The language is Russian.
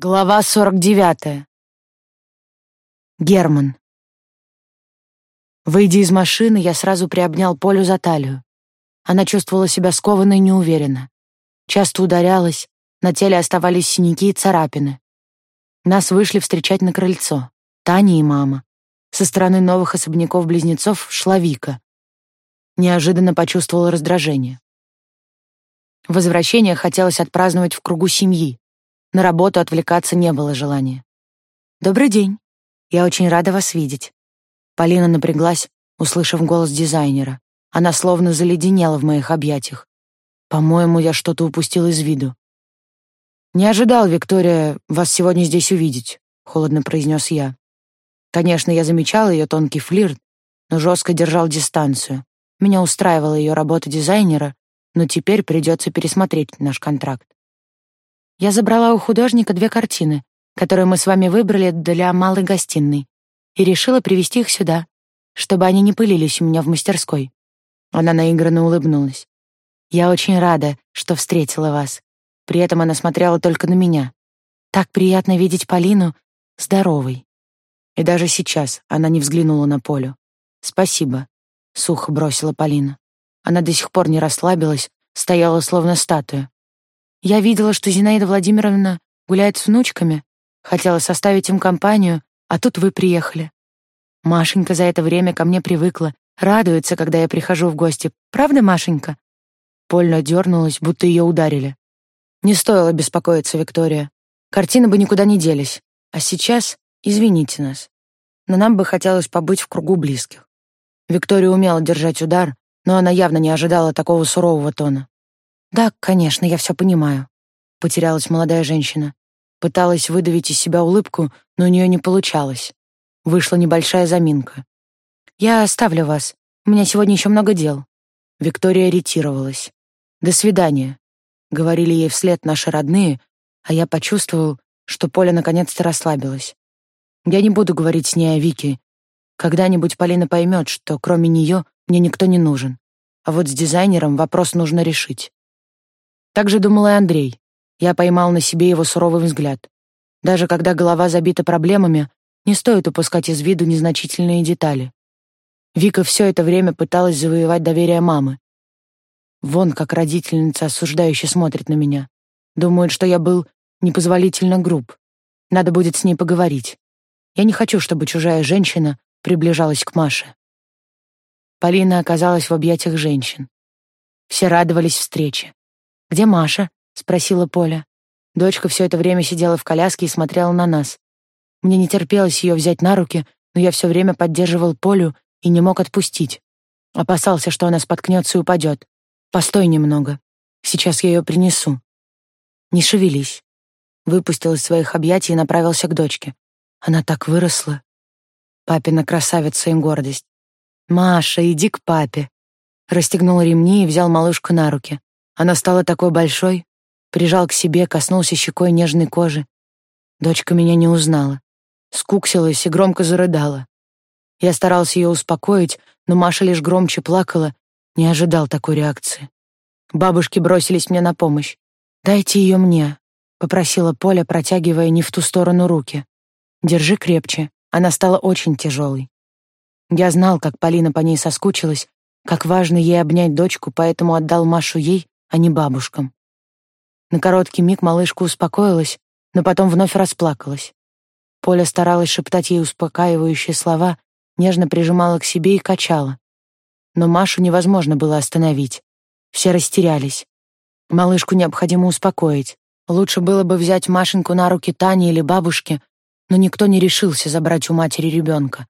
Глава 49. Герман. Выйдя из машины, я сразу приобнял Полю за талию. Она чувствовала себя скованно и неуверенно. Часто ударялась, на теле оставались синяки и царапины. Нас вышли встречать на крыльцо. Таня и мама. Со стороны новых особняков-близнецов шла Вика. Неожиданно почувствовала раздражение. Возвращение хотелось отпраздновать в кругу семьи, на работу отвлекаться не было желания. «Добрый день. Я очень рада вас видеть». Полина напряглась, услышав голос дизайнера. Она словно заледенела в моих объятиях. По-моему, я что-то упустил из виду. «Не ожидал, Виктория, вас сегодня здесь увидеть», — холодно произнес я. Конечно, я замечал ее тонкий флирт, но жестко держал дистанцию. Меня устраивала ее работа дизайнера, но теперь придется пересмотреть наш контракт. Я забрала у художника две картины, которые мы с вами выбрали для малой гостиной, и решила привезти их сюда, чтобы они не пылились у меня в мастерской. Она наигранно улыбнулась. Я очень рада, что встретила вас. При этом она смотрела только на меня. Так приятно видеть Полину здоровой. И даже сейчас она не взглянула на Полю. «Спасибо», — сухо бросила Полина. Она до сих пор не расслабилась, стояла словно статуя. Я видела, что Зинаида Владимировна гуляет с внучками, хотела составить им компанию, а тут вы приехали. Машенька за это время ко мне привыкла, радуется, когда я прихожу в гости. Правда, Машенька? Польна дернулась, будто ее ударили. Не стоило беспокоиться, Виктория. Картины бы никуда не делись. А сейчас извините нас. Но нам бы хотелось побыть в кругу близких. Виктория умела держать удар, но она явно не ожидала такого сурового тона. «Да, конечно, я все понимаю», — потерялась молодая женщина. Пыталась выдавить из себя улыбку, но у нее не получалось. Вышла небольшая заминка. «Я оставлю вас. У меня сегодня еще много дел». Виктория ретировалась. «До свидания», — говорили ей вслед наши родные, а я почувствовал, что Поля наконец-то расслабилась. Я не буду говорить с ней о Вике. Когда-нибудь Полина поймет, что кроме нее мне никто не нужен. А вот с дизайнером вопрос нужно решить. Так же думал и Андрей. Я поймал на себе его суровый взгляд. Даже когда голова забита проблемами, не стоит упускать из виду незначительные детали. Вика все это время пыталась завоевать доверие мамы. Вон как родительница осуждающе смотрит на меня. Думает, что я был непозволительно груб. Надо будет с ней поговорить. Я не хочу, чтобы чужая женщина приближалась к Маше. Полина оказалась в объятиях женщин. Все радовались встрече. «Где Маша?» — спросила Поля. Дочка все это время сидела в коляске и смотрела на нас. Мне не терпелось ее взять на руки, но я все время поддерживал Полю и не мог отпустить. Опасался, что она споткнется и упадет. «Постой немного. Сейчас я ее принесу». «Не шевелись». Выпустил из своих объятий и направился к дочке. Она так выросла. Папина красавица и гордость. «Маша, иди к папе». Расстегнул ремни и взял малышку на руки. Она стала такой большой, прижал к себе, коснулся щекой нежной кожи. Дочка меня не узнала. Скуксилась и громко зарыдала. Я старался ее успокоить, но Маша лишь громче плакала, не ожидал такой реакции. Бабушки бросились мне на помощь. «Дайте ее мне», — попросила Поля, протягивая не в ту сторону руки. «Держи крепче». Она стала очень тяжелой. Я знал, как Полина по ней соскучилась, как важно ей обнять дочку, поэтому отдал Машу ей, а не бабушкам. На короткий миг малышка успокоилась, но потом вновь расплакалась. Поля старалась шептать ей успокаивающие слова, нежно прижимала к себе и качала. Но Машу невозможно было остановить. Все растерялись. Малышку необходимо успокоить. Лучше было бы взять Машеньку на руки Тане или бабушке, но никто не решился забрать у матери ребенка.